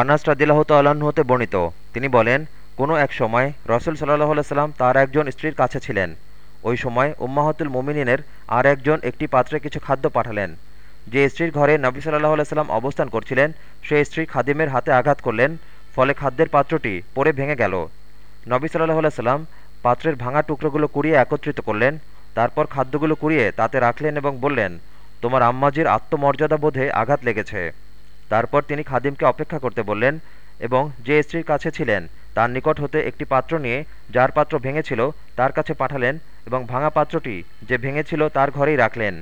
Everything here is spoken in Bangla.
আনাস রাদিল্লাহ তাল্লাহ্ন হতে বর্ণিত। তিনি বলেন, কোনো এক সময় রসুল সাল্লাহ সাল্লাম তার একজন স্ত্রীর কাছে ছিলেন। ওই সময় উম্মাহতুল মুমিনিনের আর একজন একটি পাত্রে কিছু খাদ্য পাঠালেন। যে স্ত্রীর ঘরে নবী সাল্লাহ সাল্লাম অবস্থান করছিলেন সেই স্ত্রী খাদিমের হাতে আঘাত করলেন, ফলে খাদ্যের পাত্রটি পরে ভেঙে গেল। নবী সাল্লাহ সাল্লাম পাত্রের ভাঙা টুকরোগুলো কুড়িয়ে একত্রিত করলেন, তারপর খাদ্যগুলো কুড়িয়ে তাতে রাখলেন এবং বললেন, তোমার আম্মাজির আত্মমর্যাদা বোধে আঘাত লেগেছে। তারপর তিনি খাদিমকে অপেক্ষা করতে বললেন, এবং যে স্ত্রীর কাছে ছিলেন, তার নিকট হতে একটি পাত্র নিয়ে যার পাত্র ভেঙেছিল, তার কাছে পাঠালেন, এবং ভাঙা পাত্রটি যে ভেঙেছিল, তার ঘরেই রাখলেন।